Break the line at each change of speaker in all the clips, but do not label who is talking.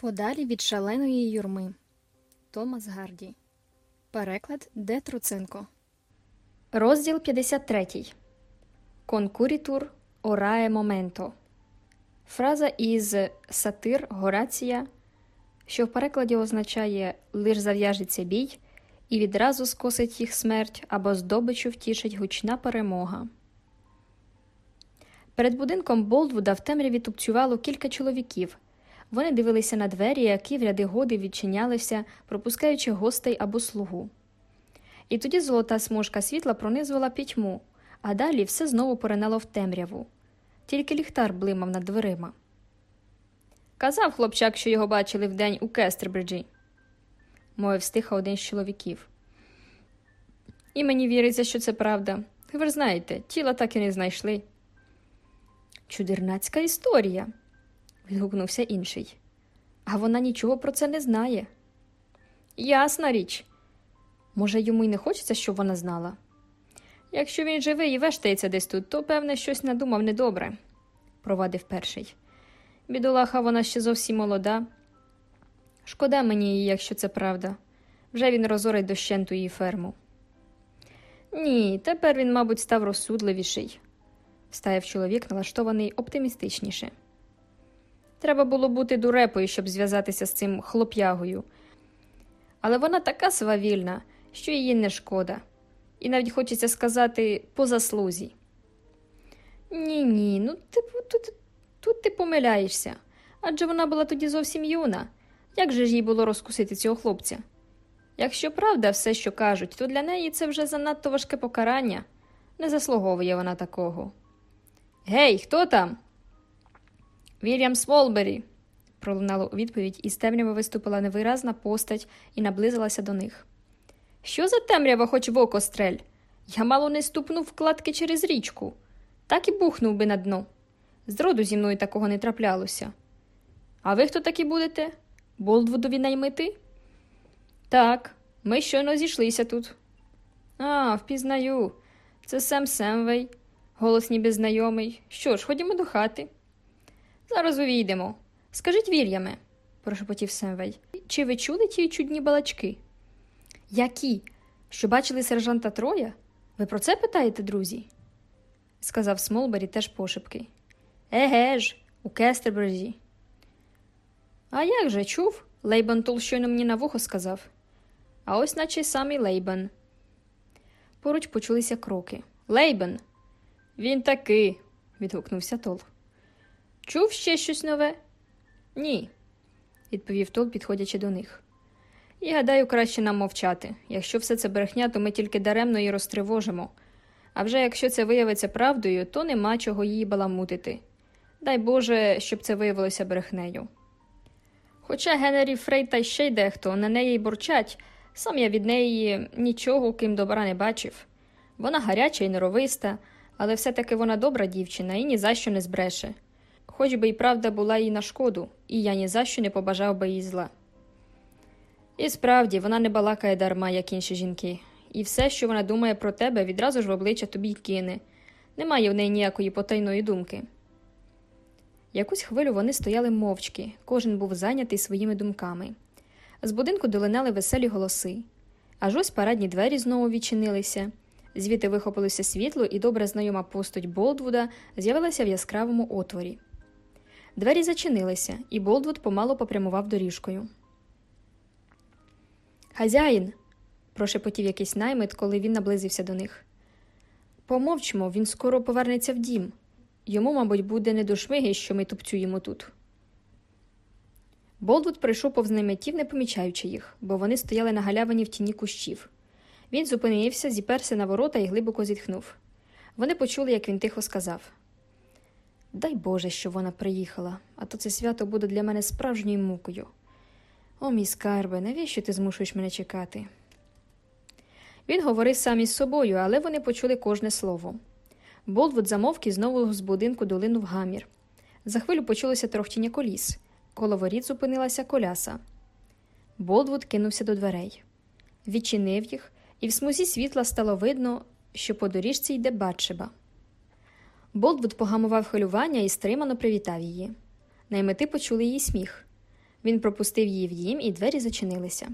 Подалі від шаленої юрми. Томас Гарді. Переклад Де Труценко. Розділ 53. Конкурітур орає моменто. Фраза із сатир Горація, що в перекладі означає лиш зав'яжеться бій, і відразу скосить їх смерть або здобичу втішить гучна перемога. Перед будинком Болдвуда в темряві тупцювало кілька чоловіків. Вони дивилися на двері, які в ряди годи відчинялися, пропускаючи гостей або слугу. І тоді золота смужка світла пронизувала пітьму, а далі все знову поринало в темряву. Тільки ліхтар блимав над дверима. Казав хлопчак, що його бачили вдень у Кестербриджі, мовив стиха один з чоловіків. І мені віриться, що це правда. Ви ж знаєте, тіла так і не знайшли. Чудернацька історія, відгукнувся інший. А вона нічого про це не знає. Ясна річ. Може, йому й не хочеться, щоб вона знала. Якщо він живий і вештається десь тут, то, певне, щось надумав недобре, провадив перший. Бідолаха, вона ще зовсім молода. Шкода мені її, якщо це правда. Вже він розорить дощенту її ферму. Ні, тепер він, мабуть, став розсудливіший, встаяв чоловік, налаштований оптимістичніше. Треба було бути дурепою, щоб зв'язатися з цим хлоп'ягою. Але вона така свавільна, що її не шкода, і навіть хочеться сказати по заслузі. Ні, ні, ну ти, тут, тут ти помиляєшся. Адже вона була тоді зовсім юна. Як же ж їй було розкусити цього хлопця? Якщо правда все, що кажуть, то для неї це вже занадто важке покарання. Не заслуговує вона такого. Гей, хто там? Вільям Смолбері, пролунало у відповідь, і з темряви виступила невиразна постать і наблизилася до них. Що за темрява, хоч в око стрель? Я мало не ступнув вкладки через річку, так і бухнув би на дно. Зроду зі мною такого не траплялося. А ви хто такі будете? Болдвудові наймити? Так, ми щойно зійшлися тут. А, впізнаю. Це Сем Семвей, голос ніби знайомий. Що ж, ходімо до хати. Зараз увійдемо. Скажіть Вільяме, прошепотів Семвей, чи ви чули ті чудні балачки? Які? Що бачили сержанта Троя? Ви про це питаєте, друзі? сказав Смолбері теж пошепки. Еге ж, у Кестербриджі. А я вже чув? Лейбан Тол щойно мені на вухо сказав. А ось наче сам і Лейбан. Поруч почулися кроки. Лейбан. Він таки. відгукнувся Тол. Чув ще щось нове? Ні, відповів Тол, підходячи до них. І гадаю, краще нам мовчати. Якщо все це брехня, то ми тільки даремно її розтривожимо. А вже якщо це виявиться правдою, то нема чого її баламутити. Дай Боже, щоб це виявилося брехнею. Хоча Генері Фрей та ще й дехто на неї й бурчать, сам я від неї нічого, ким добра не бачив. Вона гаряча і неровиста, але все-таки вона добра дівчина і ні за що не збреше. Хоч би й правда була їй на шкоду, і я ні за що не побажав би їй зла. І справді вона не балакає дарма, як інші жінки, і все, що вона думає про тебе, відразу ж в обличчя тобі й кине. Немає в неї ніякої потайної думки. Якусь хвилю вони стояли мовчки, кожен був зайнятий своїми думками. З будинку долинали веселі голоси. Аж ось парадні двері знову відчинилися. Звідти вихопилося світло, і добре знайома постать Болдвуда з'явилася в яскравому отворі. Двері зачинилися, і Болдвуд помало попрямував доріжкою. Хазяїн. прошепотів якийсь наймит, коли він наблизився до них. Помовчмо, він скоро повернеться в дім. Йому, мабуть, буде не до шмиги, що ми тупцюємо тут. Болдвуд прийшов повз найметів, не помічаючи їх, бо вони стояли на галявині в тіні кущів. Він зупинився, зіперся на ворота і глибоко зітхнув. Вони почули, як він тихо сказав Дай Боже, що вона приїхала, а то це свято буде для мене справжньою мукою. О, мій скарбе, навіщо ти змушуєш мене чекати? Він говорив сам із собою, але вони почули кожне слово. Болдвуд замовк і знову з будинку долинув гамір. За хвилю почулося трохтіння коліс. Коло воріт зупинилася коляса. Болдвуд кинувся до дверей. Відчинив їх, і в смузі світла стало видно, що по доріжці йде Батшеба. Болдвуд погамував хвилювання і стримано привітав її. Наймети почули її сміх. Він пропустив її в дім, і двері зачинилися.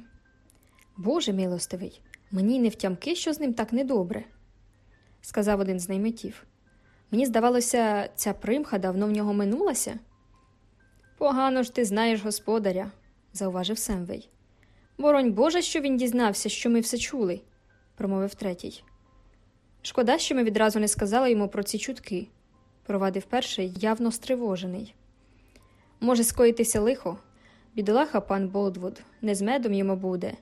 Боже милостивий, мені не втямки, що з ним так недобре, сказав один з наймитів. Мені здавалося, ця примха давно в нього минулася. Погано ж ти знаєш господаря, зауважив Семвей. Боронь Боже, що він дізнався, що ми все чули, промовив третій. Шкода, що ми відразу не сказали йому про ці чутки, провадив перший, явно стривожений. Може скоїтися лихо, бідолаха пан Болдвуд, не з медом йому буде.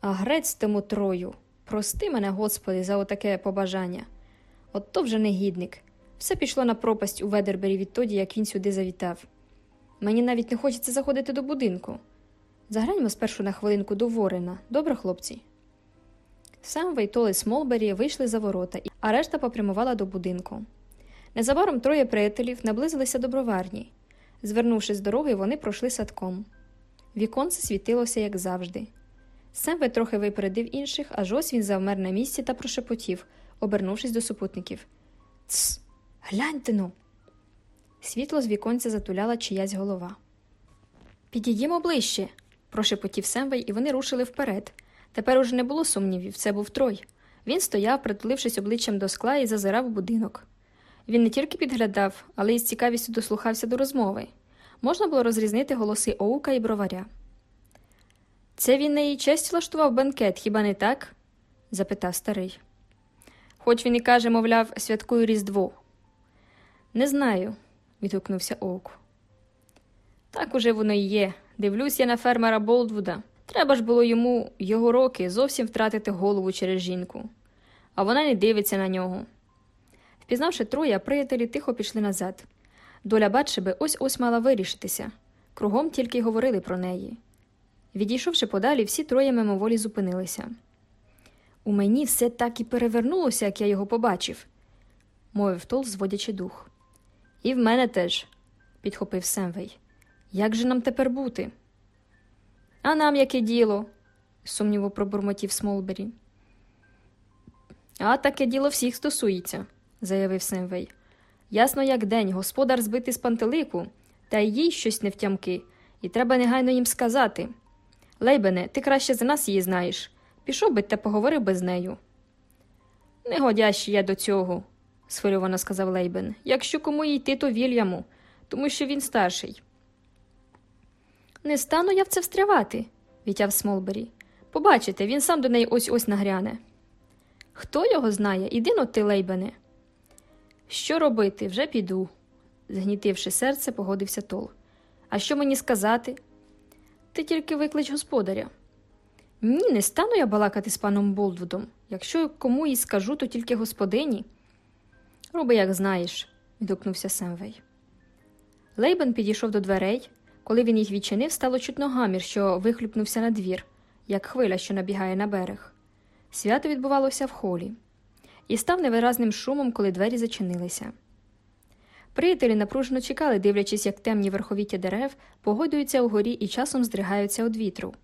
А грець тому трою, прости мене, Господи, за отаке побажання. От то вже негідник. Все пішло на пропасть у Ведербері відтоді, як він сюди завітав. Мені навіть не хочеться заходити до будинку. Заграньмо спершу на хвилинку до Ворена, добре, хлопці. Сам Вейтол і Смолбері вийшли за ворота, а решта попрямувала до будинку. Незабаром троє приятелів наблизилися до броварні. Звернувши з дороги, вони пройшли садком. Віконце світилося, як завжди. Семве трохи випередив інших, аж ось він завмер на місці та прошепотів, обернувшись до супутників. Тсс, гляньте ну. Світло з віконця затуляла чиясь голова. Підійдімо ближче, прошепотів Семвей, і вони рушили вперед. Тепер уже не було сумнівів, це був Трой. Він стояв, притулившись обличчям до скла і зазирав у будинок. Він не тільки підглядав, але й з цікавістю дослухався до розмови. Можна було розрізнити голоси Оука і броваря. Це він на її честь влаштував бенкет, хіба не так? запитав старий. Хоч він і каже, мовляв, святкую Різдво. Не знаю, відгукнувся Оук. Так уже воно і є. Дивлюсь я на фермера Болдвуда. Треба ж було йому його роки зовсім втратити голову через жінку, а вона не дивиться на нього. Впізнавши троє, приятелі тихо пішли назад. Доля Батшеби ось ось мала вирішитися. Кругом тільки й говорили про неї. Відійшовши подалі, всі троє мимоволі зупинилися. У мені все так і перевернулося, як я його побачив, мовив Тол, зводячи дух. І в мене теж, підхопив Семвей. Як же нам тепер бути? А нам яке діло? сумніво пробурмотів Смолбері. А таке діло всіх стосується, заявив Семвей. Ясно, як день, господар збитий з пантелику, та й їй щось не втямки, і треба негайно їм сказати. Лейбене, ти краще за нас її знаєш. Пішов би та поговорив би з нею. Негодящий я до цього, схвильовано сказав Лейбен. Якщо кому йти, то Вільяму, тому що він старший. Не стану я в це встрявати, відтяв Смолбері. Побачите, він сам до неї ось-ось нагряне. Хто його знає, іди-но ти, Лейбене. Що робити, вже піду, згнітивши серце, погодився Тол. А що мені сказати? Ти тільки виклич господаря. Ні, не стану я балакати з паном Болдвудом. Якщо кому і скажу, то тільки господині. Роби, як знаєш, відгукнувся Семвей. Лейбен підійшов до дверей. Коли він їх відчинив, стало чутно гамір, що вихлюпнувся на двір, як хвиля, що набігає на берег. Свято відбувалося в холі, і став невиразним шумом, коли двері зачинилися. Приятелі напружено чекали, дивлячись, як темні верховіття дерев погойдуються угорі і часом здригаються від вітру.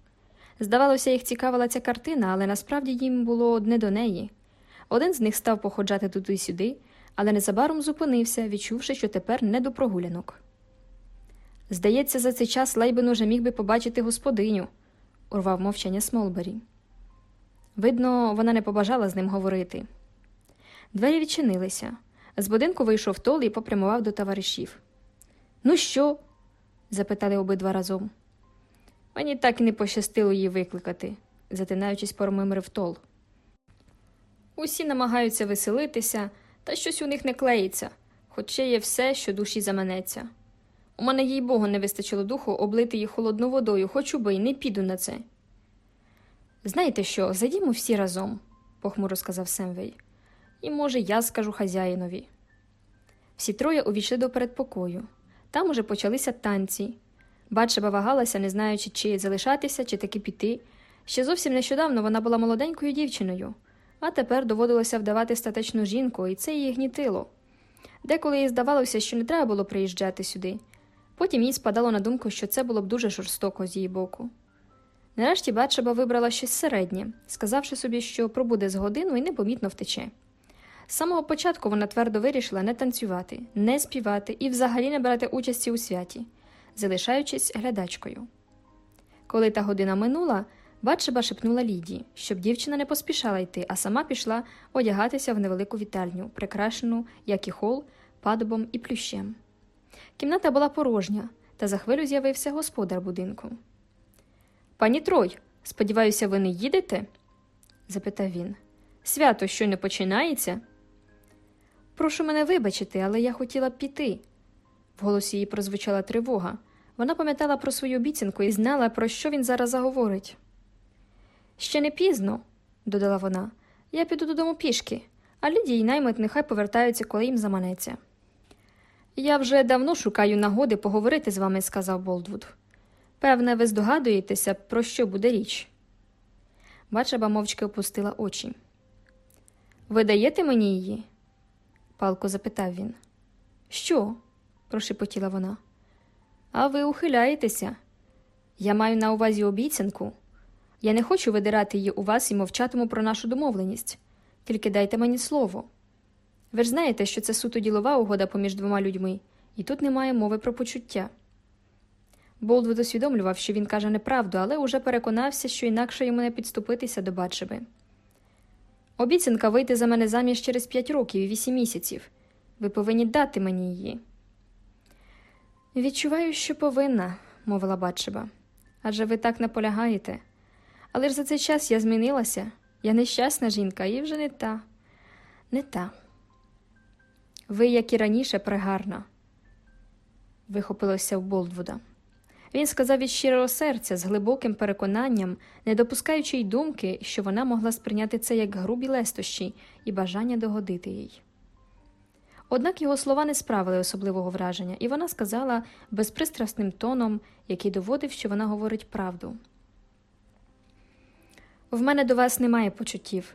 Здавалося, їх цікавила ця картина, але насправді їм було не до неї. Один з них став походжати туди-сюди, але незабаром зупинився, відчувши, що тепер не до прогулянок. Здається, за цей час Лейбен уже міг би побачити господиню, урвав мовчання Смолбері. Видно, вона не побажала з ним говорити. Двері відчинилися. З будинку вийшов Тол і попрямував до товаришів. Ну що? запитали обидва разом. Мені так і не пощастило її викликати, затинаючись, промимрив Тол. Усі намагаються веселитися, та щось у них не клеїться, хоч ще є все, що душі заманеться. У мене, їй богу, не вистачило духу облити її холодною водою, хоч уби, не піду на це. Знаєте що, зайдімо всі разом, похмуро сказав Семвей. І, може, я скажу хазяїнові. Всі троє увійшли до передпокою. Там уже почалися танці. Батшеба вагалася, не знаючи, чи залишатися, чи таки піти. Ще зовсім нещодавно вона була молоденькою дівчиною, а тепер доводилося вдавати статечну жінку, і це її гнітило. Деколи їй здавалося, що не треба було приїжджати сюди. Потім їй спадало на думку, що це було б дуже жорстоко з її боку. Нарешті Батшеба вибрала щось середнє, сказавши собі, що пробуде з годину і непомітно втече. З самого початку вона твердо вирішила не танцювати, не співати і взагалі не брати участі у святі, залишаючись глядачкою. Коли та година минула, Батшеба шепнула Лідії, щоб дівчина не поспішала йти, а сама пішла одягатися в невелику вітальню, прикрашену, як і хол, падобом і плющем. Кімната була порожня, та за хвилю з'явився господар будинку. Пані Трой, сподіваюся, ви не їдете? запитав він. Свято щойно починається. Прошу мене вибачити, але я хотіла б піти. В голосі її прозвучала тривога. Вона пам'ятала про свою обіцянку і знала, про що він зараз заговорить. Ще не пізно, додала вона. Я піду додому пішки, а Лідія й наймит нехай повертаються, коли їм заманеться. Я вже давно шукаю нагоди поговорити з вами, сказав Болдвуд. Певне, ви здогадуєтеся, про що буде річ. Бачаба мовчки опустила очі. Ви даєте мені її? палко запитав він. Що? прошепотіла вона. А ви ухиляєтеся. Я маю на увазі обіцянку. Я не хочу видирати її у вас і мовчатиму про нашу домовленість. Тільки дайте мені слово. Ви ж знаєте, що це суто ділова угода поміж двома людьми, і тут немає мови про почуття. Болдвуд усвідомлював, що він каже неправду, але уже переконався, що інакше йому не підступитися до Батшеби. Обіцянка вийти за мене заміж через п'ять років і вісім місяців. Ви повинні дати мені її. Відчуваю, що повинна, мовила Батшеба. Адже ви так наполягаєте. Але ж за цей час я змінилася. Я нещасна жінка і вже не та, не та. Ви, як і раніше, прегарна, вихопилося в Болдвуда. Він сказав від щирого серця, з глибоким переконанням, не допускаючи й думки, що вона могла сприйняти це як грубі лестощі і бажання догодити їй. Однак його слова не справили особливого враження, і вона сказала безпристрасним тоном, який доводив, що вона говорить правду. В мене до вас немає почуттів.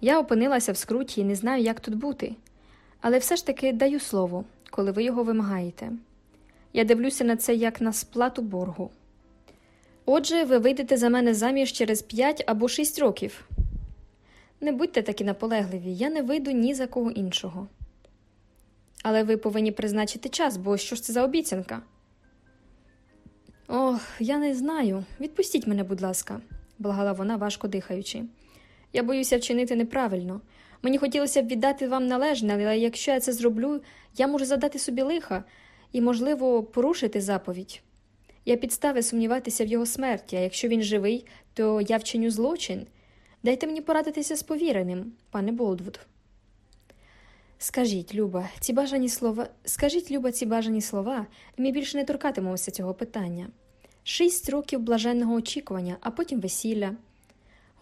Я опинилася в скруті і не знаю, як тут бути, але все ж таки даю слово, коли ви його вимагаєте. Я дивлюся на це як на сплату боргу. Отже, ви вийдете за мене заміж через п'ять або шість років. Не будьте такі наполегливі, я не вийду ні за кого іншого. Але ви повинні призначити час, бо що ж це за обіцянка? Ох, я не знаю. Відпустіть мене, будь ласка, благала вона, важко дихаючи. Я боюся вчинити неправильно. Мені хотілося б віддати вам належне, але якщо я це зроблю, я можу задати собі лиха і, можливо, порушити заповідь. Я підстави сумніватися в його смерті, а якщо він живий, то я вчиню злочин. Дайте мені порадитися з повіреним, пане Болдвуд. Скажіть, Люба, ці бажані слова, скажіть, Люба, ці бажані слова, і ми більше не торкатимемося цього питання. Шість років блаженного очікування, а потім весілля.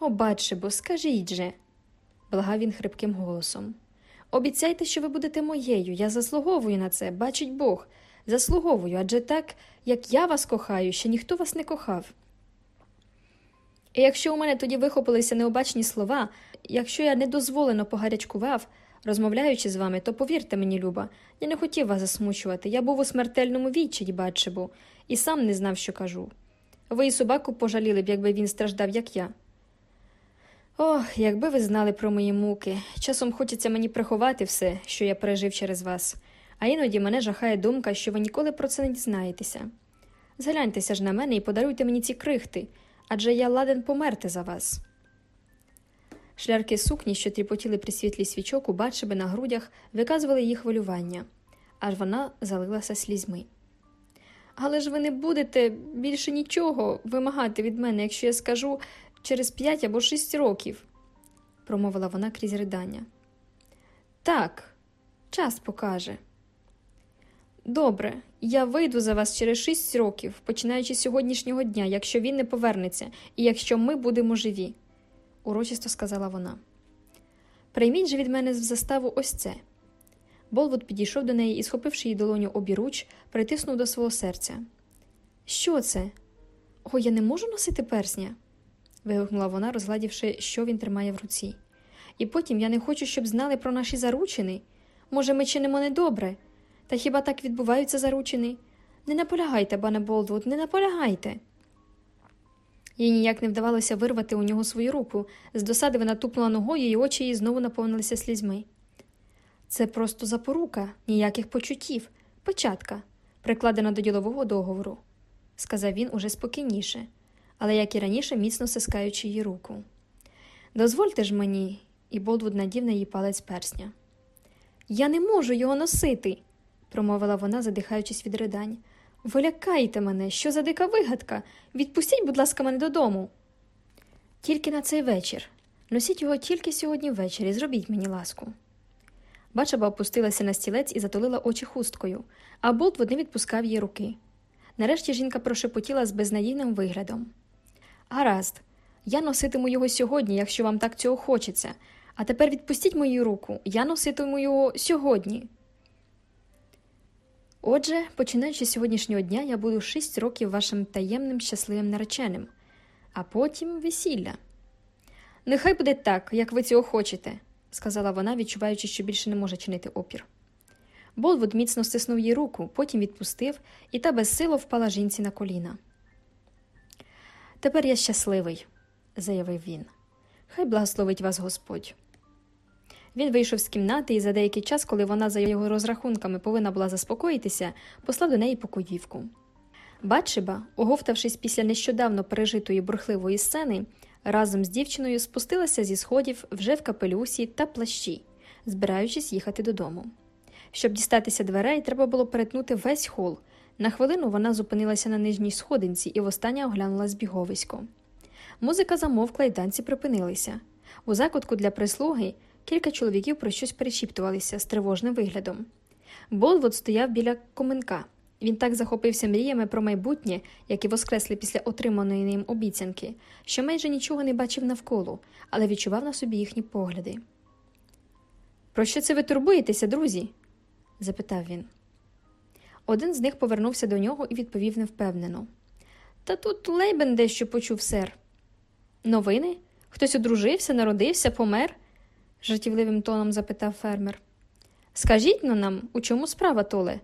О, баче, бо скажіть же, благав він хрипким голосом. Обіцяйте, що ви будете моєю, я заслуговую на це, бачить Бог. Заслуговую, адже так, як я вас кохаю, ще ніхто вас не кохав. І якщо у мене тоді вихопилися необачні слова, якщо я недозволено погарячкував, розмовляючи з вами, то повірте мені, Люба, я не хотів вас засмучувати. Я був у смертельному відчаї, бачибу, і сам не знав, що кажу. Ви і собаку пожаліли б, якби він страждав, як я. Ох, якби ви знали про мої муки. Часом хочеться мені приховати все, що я пережив через вас, а іноді мене жахає думка, що ви ніколи про це не дізнаєтеся. Згляньтеся ж на мене і подаруйте мені ці крихти, адже я ладен померти за вас. Шлярки сукні, що тріпотіли при світлі свічок, у бачиби на грудях, виказували її хвилювання, аж вона залилася слізьми. Але ж ви не будете більше нічого вимагати від мене, якщо я скажу через п'ять або шість років, промовила вона крізь ридання. Так, час покаже. Добре, я вийду за вас через шість років, починаючи з сьогоднішнього дня, якщо він не повернеться, і якщо ми будемо живі, урочисто сказала вона. Прийміть же від мене в заставу ось це. Болвуд підійшов до неї і, схопивши її долоню обіруч, притиснув до свого серця. Що це? О, я не можу носити персня вигукнула вона, розгладівши, що він тримає в руці. І потім я не хочу, щоб знали про наші заручини. Може, ми чинимо недобре, та хіба так відбуваються заручини? Не наполягайте, пане Болдвуд, не наполягайте. Їй ніяк не вдавалося вирвати у нього свою руку. З досади вона тупнула ногою, і очі її знову наповнилися слізьми. Це просто запорука, ніяких почуттів, початка, прикладена до ділового договору, сказав він уже спокійніше але, як і раніше, міцно стискаючи її руку. Дозвольте ж мені, і Болдвуд надів на її палець персня. Я не можу його носити, промовила вона, задихаючись від ридань. Ви лякаєте мене, що за дика вигадка? Відпустіть, будь ласка, мене додому. Тільки на цей вечір. Носіть його тільки сьогодні ввечері, зробіть мені ласку. Бачаба опустилася на стілець і затулила очі хусткою, а Болтвуд не відпускав її руки. Нарешті жінка прошепотіла з безнадійним виглядом. Гаразд, я носитиму його сьогодні, якщо вам так цього хочеться, а тепер відпустіть мою руку, я носитиму його сьогодні. Отже, починаючи з сьогоднішнього дня, я буду шість років вашим таємним щасливим нареченим, а потім весілля. Нехай буде так, як ви цього хочете, сказала вона, відчуваючи, що більше не може чинити опір. Болвуд міцно стиснув їй руку, потім відпустив, і та безсило впала жінці на коліна. Тепер я щасливий, заявив він. Хай благословить вас Господь. Він вийшов з кімнати і за деякий час, коли вона за його розрахунками повинна була заспокоїтися, послав до неї покоївку. Батшиба, оговтавшись після нещодавно пережитої бурхливої сцени, разом з дівчиною спустилася зі сходів вже в капелюсі та плащі, збираючись їхати додому. Щоб дістатися дверей, треба було перетнути весь хол. На хвилину вона зупинилася на нижній сходинці і востаннє оглянула збіговисько. Музика замовкла і танці припинилися. У закутку для прислуги кілька чоловіків про щось перешіптувалися з тривожним виглядом. Болвуд стояв біля коменка. Він так захопився мріями про майбутнє, які воскресли після отриманої ним обіцянки, що майже нічого не бачив навколо, але відчував на собі їхні погляди. Про що це ви турбуєтеся, друзі? запитав він. Один з них повернувся до нього і відповів невпевнено. Та тут Лейбен дещо почув, сер. Новини? Хтось одружився, народився, помер? жартівливим тоном запитав фермер. Скажіть-но нам, у чому справа, Толе?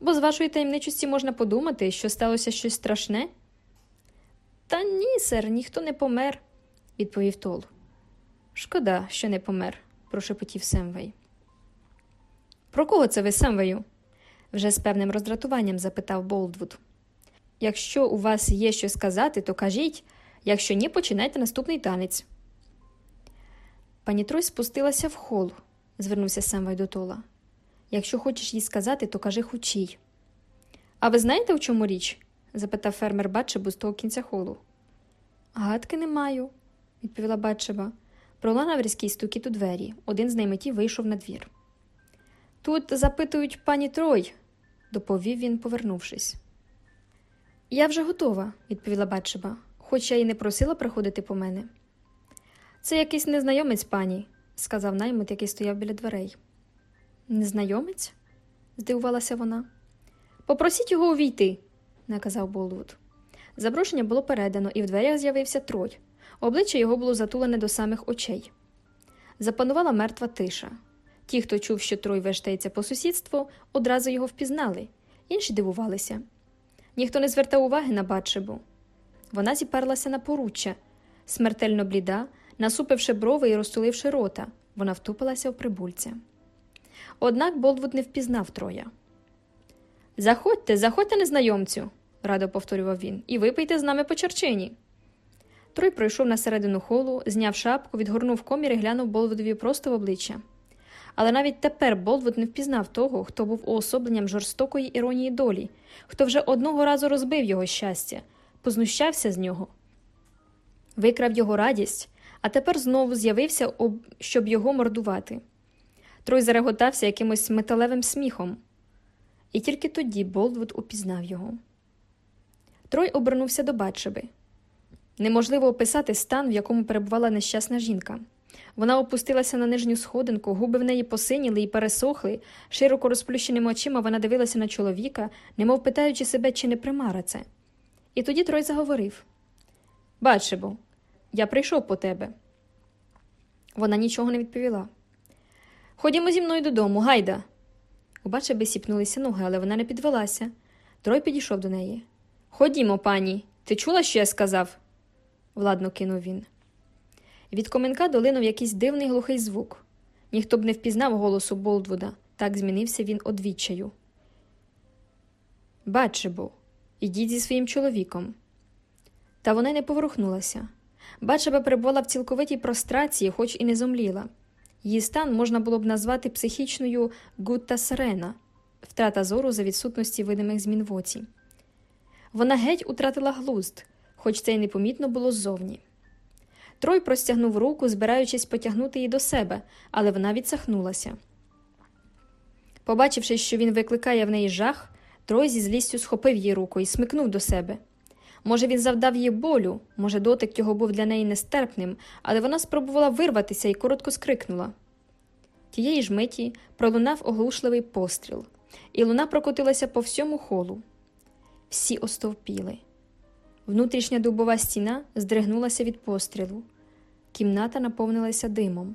Бо з вашої таємничості можна подумати, що сталося щось страшне? Та ні, сер, ніхто не помер, відповів Тол. Шкода, що не помер, прошепотів Семвей. Про кого це ви, Семвею? Вже з певним роздратуванням запитав Болдвуд. Якщо у вас є що сказати, то кажіть, якщо ні, починайте наступний танець. Пані Трой спустилася в хол, звернувся Семвей до Тола. Якщо хочеш їй сказати, то кажи хучій. А ви знаєте, у чому річ? запитав фермер Батшебу з того кінця холу. Гадки не маю, відповіла Батшеба. Пролунав різкий стукіт у двері. Один з найметів вийшов на двір. Тут запитують пані Трой, доповів він, повернувшись. Я вже готова, відповіла Батшеба, хоч я й не просила приходити по мене. Це якийсь незнайомець пані, сказав наймит, який стояв біля дверей. Незнайомець? здивувалася вона. Попросіть його увійти, наказав Болвуд. Запрошення було передано, і в дверях з'явився трой. Обличчя його було затулене до самих очей. Запанувала мертва тиша. Ті, хто чув, що Трой вештається по сусідству, одразу його впізнали, інші дивувалися. Ніхто не звертав уваги на Батшебу. Вона зіперлася на поруччя, смертельно бліда, насупивши брови і розтуливши рота, вона втупилася в прибульця. Однак Болдвуд не впізнав Троя. Заходьте, заходьте, незнайомцю, радо повторював він, і випийте з нами по черчині. Трой пройшов на середину холу, зняв шапку, відгорнув комір і глянув Болвудові просто в обличчя. Але навіть тепер Болдвуд не впізнав того, хто був уособленням жорстокої іронії долі, хто вже одного разу розбив його щастя, познущався з нього, викрав його радість, а тепер знову з'явився, щоб його мордувати. Трой зареготався якимось металевим сміхом, і тільки тоді Болдвуд упізнав його. Трой обернувся до Батшеби. Неможливо описати стан, в якому перебувала нещасна жінка. Вона опустилася на нижню сходинку, губи в неї посиніли і пересохли, широко розплющеними очима вона дивилася на чоловіка, немов питаючи себе, чи не примара це. І тоді Трой заговорив Батшебо, я прийшов по тебе. Вона нічого не відповіла. Ходімо зі мною додому, гайда. У Батшеби сіпнулися ноги, але вона не підвелася. Трой підійшов до неї. Ходімо, пані, ти чула, що я сказав? владно кинув він. Від коменка долинув якийсь дивний глухий звук. Ніхто б не впізнав голосу Болдвуда, так змінився він одвічаю. Батшебу, ідіть зі своїм чоловіком. Та вона не поворухнулася. Бачаба перебувала в цілковитій прострації, хоч і не зомліла. Її стан можна було б назвати психічною гутта сирена, втрата зору за відсутності видимих змін в оці. Вона геть утратила глузд, хоч це й непомітно було ззовні. Трой простягнув руку, збираючись потягнути її до себе, але вона відсахнулася. Побачивши, що він викликає в неї жах, Трой зі злістю схопив її руку і смикнув до себе. Може, він завдав їй болю, може, дотик його був для неї нестерпним, але вона спробувала вирватися і коротко скрикнула. Тієї ж миті пролунав оглушливий постріл, і луна прокотилася по всьому холу. Всі остовпіли. Внутрішня дубова стіна здригнулася від пострілу. Кімната наповнилася димом.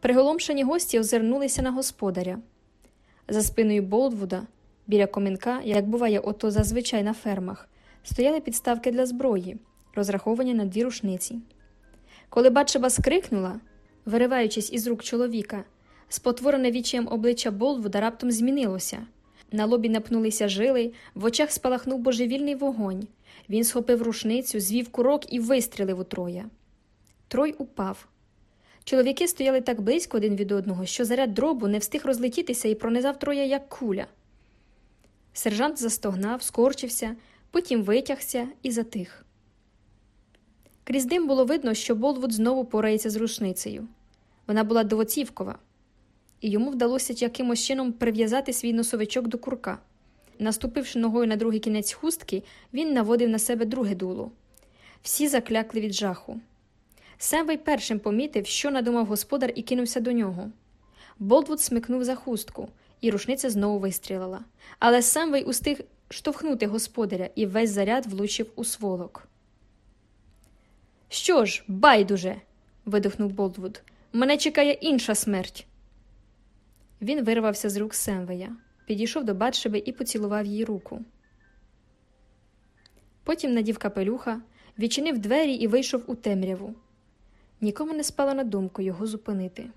Приголомшені гості озирнулися на господаря. За спиною Болдвуда, біля комінка, як буває ото зазвичай на фермах, стояли підставки для зброї, розраховані на дві рушниці. Коли Батшеба скрикнула, вириваючись із рук чоловіка, спотворене вічаєм обличчя Болдвуда раптом змінилося. На лобі напнулися жили, в очах спалахнув божевільний вогонь. Він схопив рушницю, звів курок і вистрілив у Троя. Трой упав. Чоловіки стояли так близько один від одного, що заряд дробу не встиг розлетітися і пронизав Троя, як куля. Сержант застогнав, скорчився, потім витягся і затих. Крізь дим було видно, що Болвуд знову порається з рушницею. Вона була довоцівкова, і йому вдалося якимось чином прив'язати свій носовичок до курка. Наступивши ногою на другий кінець хустки, він наводив на себе друге дуло. Всі заклякли від жаху. Семвей першим помітив, що надумав господар, і кинувся до нього. Болдвуд смикнув за хустку, і рушниця знову вистрілила. Але Семвей устиг штовхнути господаря, і весь заряд влучив у сволок. Що ж, байдуже. видихнув Болдвуд. Мене чекає інша смерть. Він вирвався з рук Семвея, підійшов до Батшеби і поцілував їй руку. Потім надів капелюха, відчинив двері і вийшов у темряву. Нікому не спало на думку його зупинити.